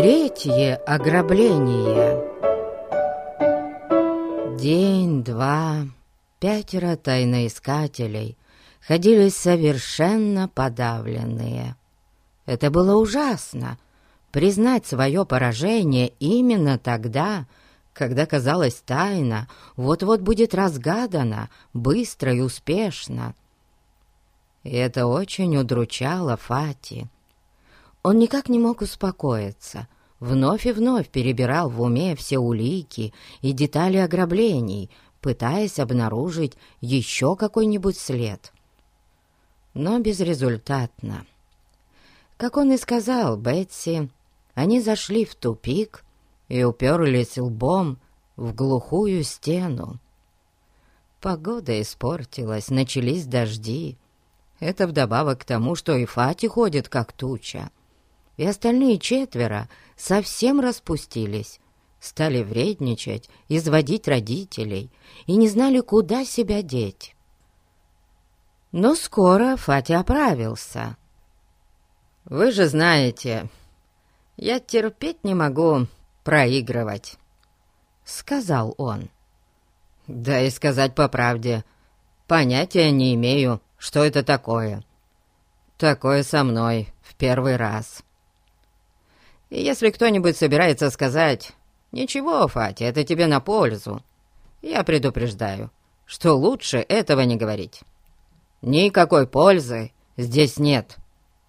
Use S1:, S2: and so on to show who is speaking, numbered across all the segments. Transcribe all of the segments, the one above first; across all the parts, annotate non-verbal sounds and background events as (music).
S1: Третье ограбление. День-два. Пятеро тайноискателей ходили совершенно подавленные. Это было ужасно. Признать свое поражение именно тогда, когда, казалось, тайна вот-вот будет разгадана быстро и успешно. И это очень удручало Фати. Он никак не мог успокоиться, вновь и вновь перебирал в уме все улики и детали ограблений, пытаясь обнаружить еще какой-нибудь след. Но безрезультатно. Как он и сказал Бетси, они зашли в тупик и уперлись лбом в глухую стену. Погода испортилась, начались дожди. Это вдобавок к тому, что и Фати ходит как туча и остальные четверо совсем распустились, стали вредничать, изводить родителей и не знали, куда себя деть. Но скоро Фати оправился. «Вы же знаете, я терпеть не могу проигрывать», — сказал он. «Да и сказать по правде, понятия не имею, что это такое. Такое со мной в первый раз». И если кто-нибудь собирается сказать «Ничего, Фати, это тебе на пользу», я предупреждаю, что лучше этого не говорить. Никакой пользы здесь нет.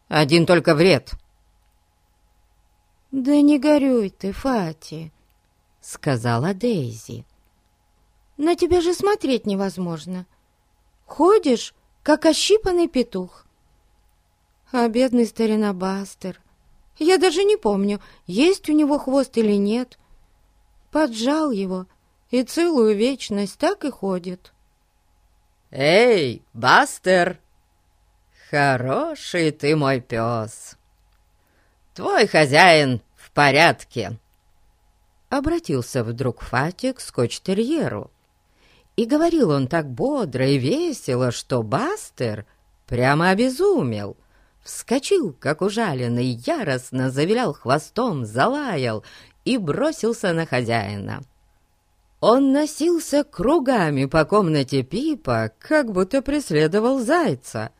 S1: Один только вред.
S2: «Да не горюй ты, Фати», — сказала Дейзи. «На тебя же смотреть невозможно. Ходишь, как ощипанный петух. А бедный старина Бастер я даже не помню, есть у него хвост или нет. Поджал его, и целую вечность так и ходит.
S1: «Эй, Бастер! Хороший ты мой пес! Твой хозяин в порядке!» Обратился вдруг Фати к скотч-терьеру. И говорил он так бодро и весело, что Бастер прямо обезумел — вскочил, как ужаленный, яростно завилял хвостом, залаял и бросился на хозяина. Он носился кругами по комнате Пипа, как будто преследовал зайца.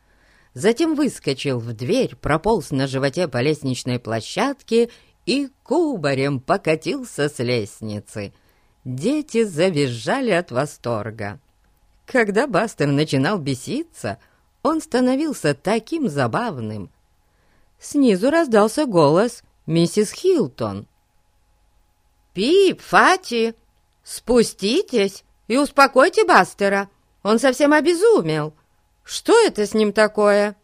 S1: Затем выскочил в дверь, прополз на животе по лестничной площадке и кубарем покатился с лестницы. Дети завизжали от восторга. Когда Бастер начинал беситься — он становился таким забавным. Снизу раздался голос миссис Хилтон. «Пип, Фати, спуститесь и успокойте Бастера. Он совсем обезумел. Что это с ним такое?»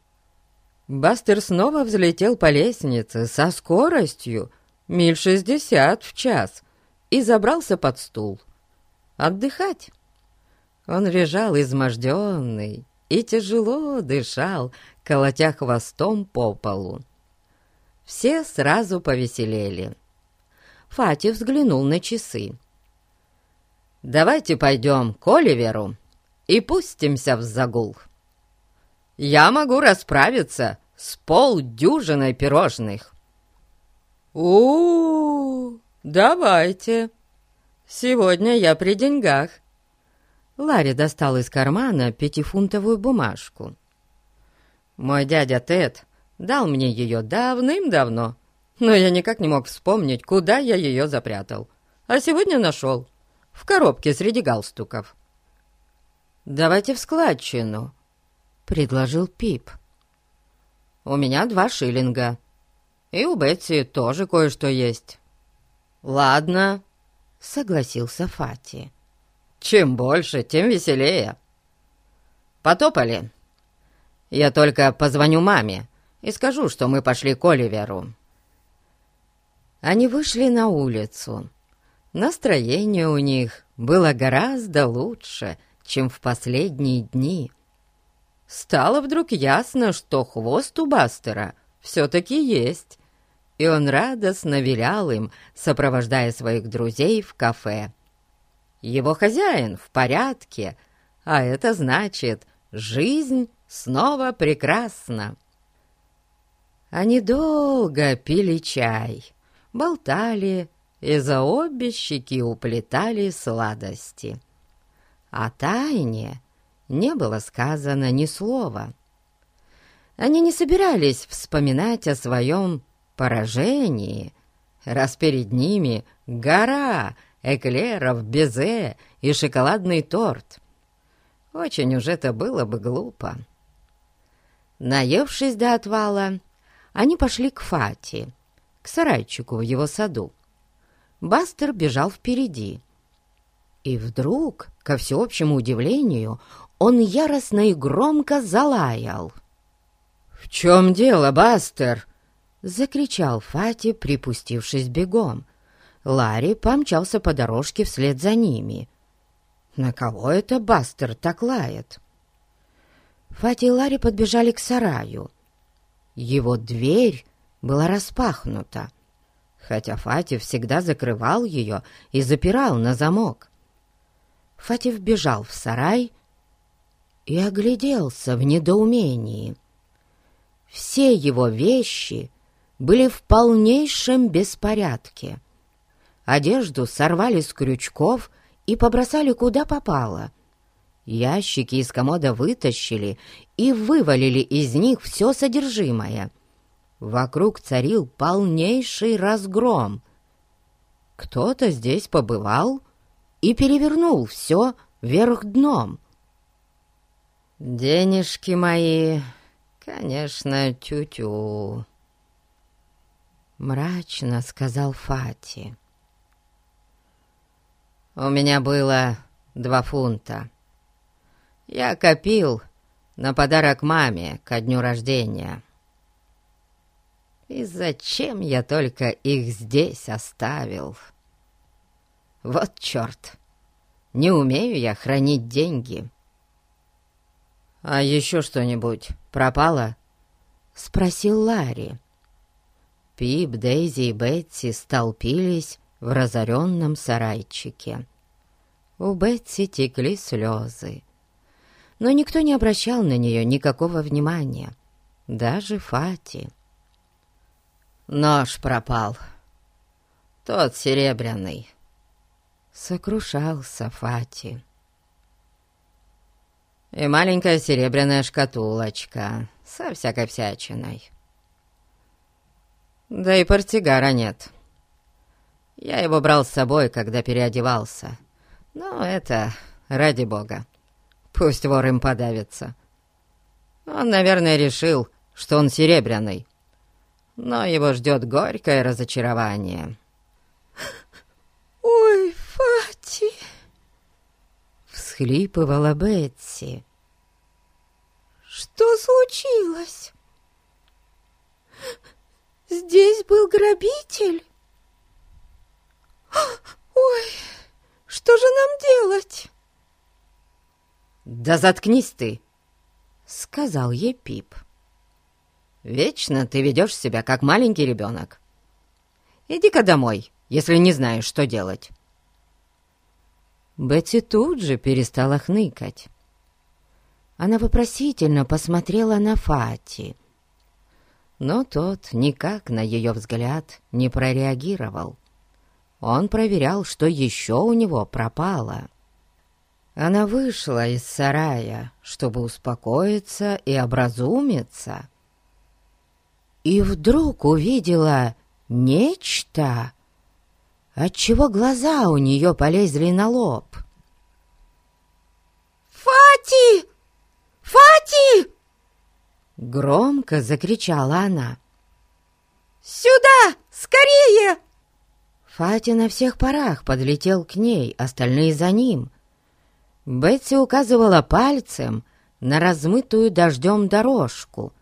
S1: Бастер снова взлетел по лестнице со скоростью миль шестьдесят в час и забрался под стул. Отдыхать. Он лежал изможденный, и тяжело дышал, колотя хвостом по полу. Все сразу повеселели. Фати взглянул на часы. «Давайте пойдем к Оливеру и пустимся в загул. Я могу расправиться с полдюжиной пирожных». у, -у, -у давайте. Сегодня я при деньгах. Ларри достал из кармана пятифунтовую бумажку. «Мой дядя Тед дал мне ее давным-давно, но я никак не мог вспомнить, куда я ее запрятал. А сегодня нашел, в коробке среди галстуков». «Давайте в складчину», — предложил Пип. «У меня два шиллинга, и у Бетси тоже кое-что есть». «Ладно», — согласился Фати. Чем больше, тем веселее. Потопали. Я только позвоню маме и скажу, что мы пошли к Оливеру. Они вышли на улицу. Настроение у них было гораздо лучше, чем в последние дни. Стало вдруг ясно, что хвост у Бастера все-таки есть, и он радостно вилял им, сопровождая своих друзей в кафе. Его хозяин в порядке, а это значит, жизнь снова прекрасна. Они долго пили чай, болтали и за обе щеки уплетали сладости. О тайне не было сказано ни слова. Они не собирались вспоминать о своем поражении, раз перед ними гора эклеров, безе и шоколадный торт. Очень уж это было бы глупо. Наевшись до отвала, они пошли к Фати, к сарайчику в его саду. Бастер бежал впереди. И вдруг, ко всеобщему удивлению, он яростно и громко залаял. «В чем дело, Бастер?» — закричал Фати, припустившись бегом. Ларри помчался по дорожке вслед за ними. «На кого это Бастер так лает?» Фати и Ларри подбежали к сараю. Его дверь была распахнута, хотя Фати всегда закрывал ее и запирал на замок. Фати вбежал в сарай и огляделся в недоумении. Все его вещи были в полнейшем беспорядке. Одежду сорвали с крючков и побросали куда попало. Ящики из комода вытащили и вывалили из них все содержимое. Вокруг царил полнейший разгром. Кто-то здесь побывал и перевернул все вверх дном. «Денежки мои, конечно, тю-тю», — мрачно сказал Фати. «У меня было два фунта. Я копил на подарок маме ко дню рождения. И зачем я только их здесь оставил? Вот черт! Не умею я хранить деньги». «А еще что-нибудь пропало?» — спросил Ларри. Пип, Дейзи и Бетси столпились в разоренном сарайчике. У Бетси текли слезы, но никто не обращал на нее никакого внимания, даже Фати. «Нож пропал, тот серебряный», — сокрушался Фати и маленькая серебряная шкатулочка со всякой всячиной. Да и портсигара нет. Я его брал с собой, когда переодевался. Но это ради бога. Пусть вор им подавится. Он, наверное, решил, что он серебряный. Но его ждет горькое разочарование. (laughs)
S2: «Ой, Фати!»
S1: всхлипывала Бетси.
S2: «Что случилось? Здесь был грабитель? Ой, что же нам делать?»
S1: «Да заткнись ты!» — сказал ей Пип. «Вечно ты ведешь себя, как маленький ребенок. Иди-ка домой, если не знаешь, что делать». Бетти тут же перестала хныкать. Она вопросительно посмотрела на Фати, но тот никак на ее взгляд не прореагировал. Он проверял, что еще у него пропало. Она вышла из сарая, чтобы успокоиться и образумиться, и вдруг увидела нечто, отчего глаза у нее полезли на лоб.
S2: «Фати! Фати!»
S1: Громко закричала она.
S2: «Сюда! Скорее!»
S1: Фати на всех парах подлетел к ней, остальные за ним. Бетси указывала пальцем на размытую дождем дорожку.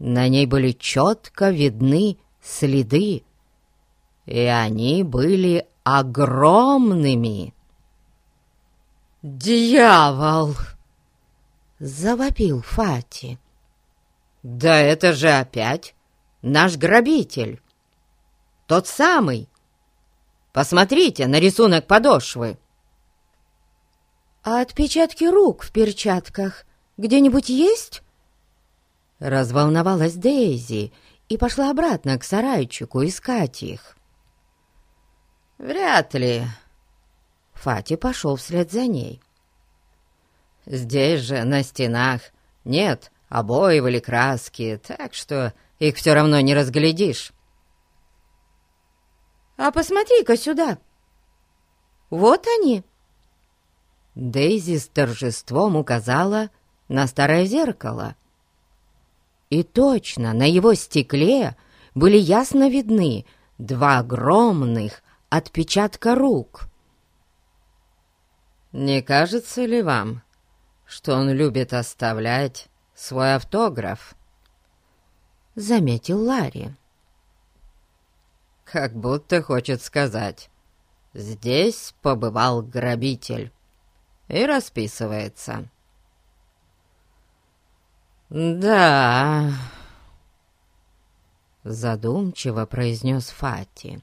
S1: На ней были четко видны следы и они были огромными. «Дьявол!» — завопил Фати. «Да это же опять наш грабитель! Тот самый! Посмотрите на рисунок подошвы!»
S2: «А отпечатки рук в перчатках где-нибудь есть?»
S1: Разволновалась Дейзи и пошла обратно к сарайчику искать их. «Вряд ли». Фати пошел вслед за ней. «Здесь же, на стенах, нет обоев или краски, так что их все равно не разглядишь».
S2: «А посмотри-ка сюда! Вот они!»
S1: Дейзи с торжеством указала на старое зеркало. И точно на его стекле были ясно видны два огромных отпечатка рук. «Не кажется ли вам, что он любит оставлять свой автограф?» — заметил Ларри. «Как будто хочет сказать, здесь побывал грабитель» и расписывается. «Да...» — задумчиво произнес Фати.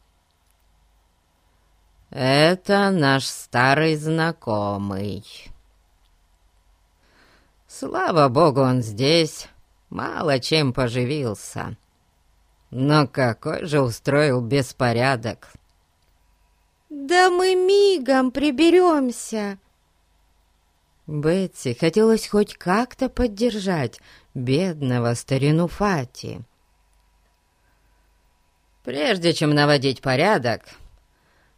S1: «Это наш старый знакомый. Слава богу, он здесь мало чем поживился. Но какой же устроил беспорядок!»
S2: «Да мы мигом приберемся!»
S1: Бетси хотелось хоть как-то поддержать бедного старину Фати. «Прежде чем наводить порядок,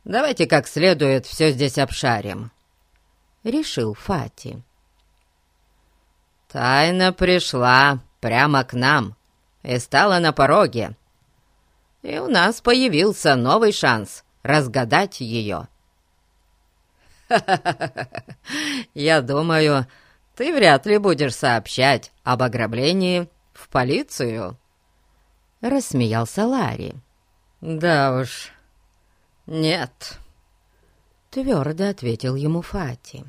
S1: давайте как следует все здесь обшарим», — решил Фати. Тайна пришла прямо к нам и стала на пороге, и у нас появился новый шанс разгадать ее. (laughs) Я думаю, ты вряд ли будешь сообщать об ограблении в полицию», — рассмеялся Ларри. «Да уж, нет», — твердо ответил ему Фати.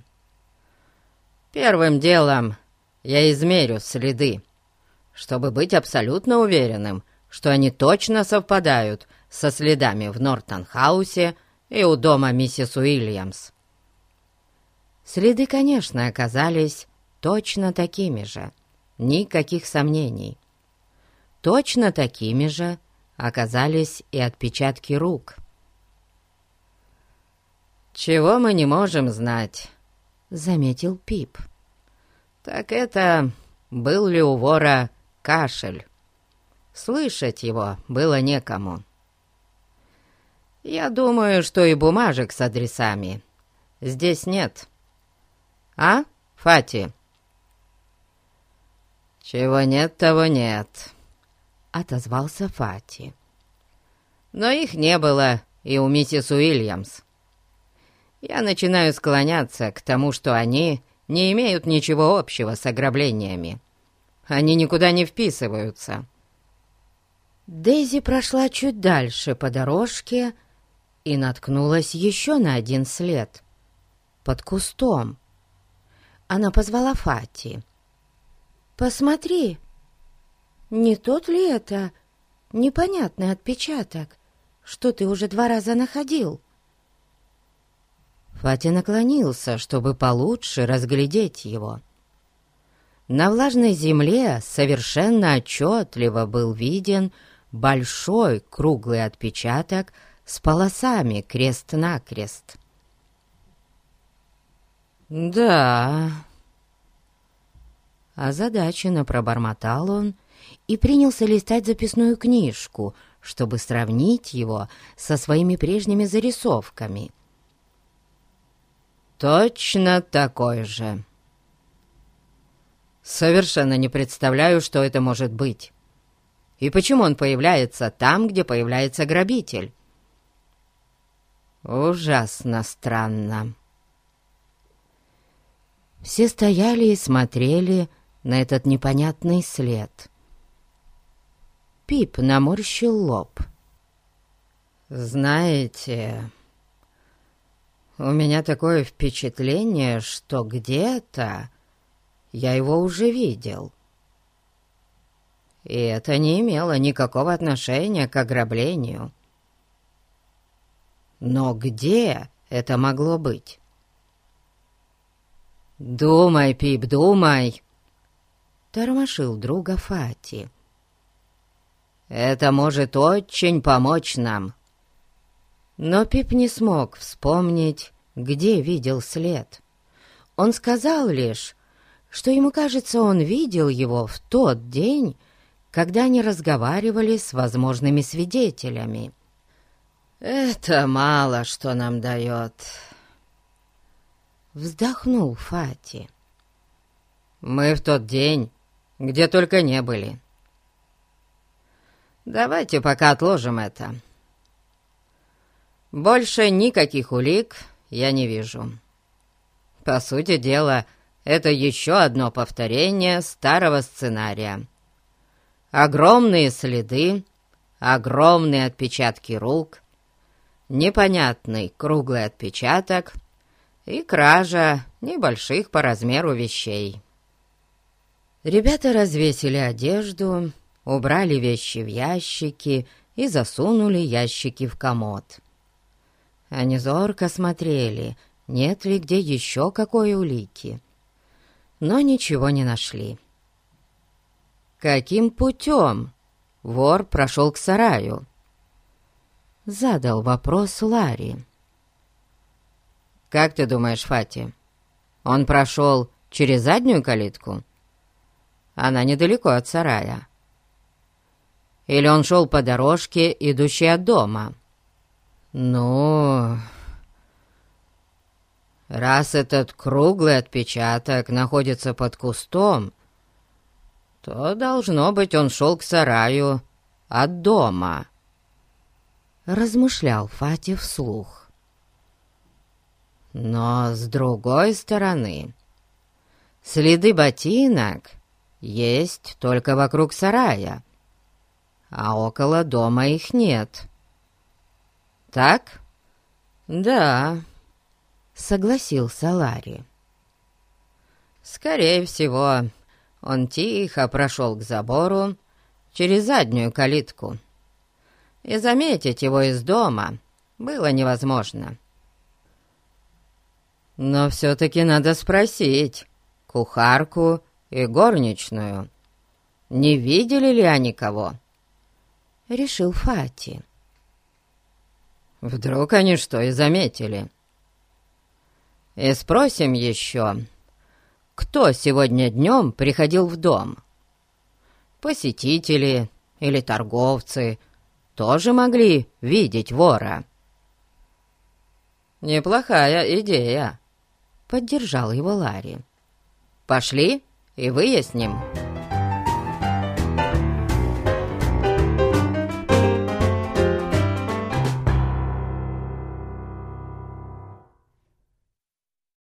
S1: «Первым делом я измерю следы, чтобы быть абсолютно уверенным, что они точно совпадают со следами в Нортон-хаусе и у дома миссис Уильямс. Следы, конечно, оказались точно такими же, никаких сомнений. Точно такими же оказались и отпечатки рук. «Чего мы не можем знать?» — заметил Пип. «Так это был ли у вора кашель? Слышать его было некому. Я думаю, что и бумажек с адресами здесь нет». А, Фати?» «Чего нет, того нет», — отозвался Фати. «Но их не было и у миссис Уильямс. Я начинаю склоняться к тому, что они не имеют ничего общего с ограблениями. Они никуда не вписываются».
S2: Дейзи прошла чуть дальше по дорожке и наткнулась еще на один след под кустом. Она позвала Фати. «Посмотри, не тот ли это непонятный отпечаток, что ты уже два раза находил?»
S1: Фати наклонился, чтобы получше разглядеть его. На влажной земле совершенно отчетливо был виден большой круглый отпечаток с полосами крест-накрест. «Да...» Озадаченно пробормотал он и принялся листать записную книжку, чтобы сравнить его со своими прежними зарисовками. «Точно такой же!» «Совершенно не представляю, что это может быть. И почему он появляется там, где появляется грабитель?» «Ужасно странно!» Все стояли и смотрели на этот непонятный след. Пип наморщил лоб. «Знаете, у меня такое впечатление, что где-то я его уже видел. И это не имело никакого отношения к ограблению. Но где это могло быть?» «Думай, Пип, думай!» Тормошил друга Фати. «Это может очень помочь нам». Но Пип не смог вспомнить, где видел след. Он сказал лишь, что ему кажется, он видел его в тот день, когда они разговаривали с возможными свидетелями. «Это мало что нам дает», — вздохнул Фати. «Мы в тот день, где только не были. Давайте пока отложим это. Больше никаких улик я не вижу. По сути дела, это еще одно повторение старого сценария. Огромные следы, огромные отпечатки рук, непонятный круглый отпечаток и кража небольших по размеру вещей. Ребята развесили одежду, убрали вещи в ящики и засунули ящики в комод. Они зорко смотрели, нет ли где еще какой улики, но ничего не нашли. «Каким путем вор прошел к сараю?» Задал вопрос Ларри. «Как ты думаешь, Фати, он прошел через заднюю калитку?» Она недалеко от сарая. Или он шел по дорожке, идущей от дома? Ну... Раз этот круглый отпечаток находится под кустом, то, должно быть, он шел к сараю от дома. Размышлял Фати вслух. Но с другой стороны, следы ботинок есть только вокруг сарая, а около дома их нет. Так? Да, согласился Ларри. Скорее всего, он тихо прошел к забору через заднюю калитку. И заметить его из дома было невозможно. Но все-таки надо спросить кухарку и горничную. Не видели ли они кого?» Решил Фати. «Вдруг они что и заметили?» «И спросим еще, кто сегодня днем приходил в дом? Посетители или торговцы тоже могли видеть вора?» «Неплохая идея», — поддержал его Ларри. «Пошли?» и выясним».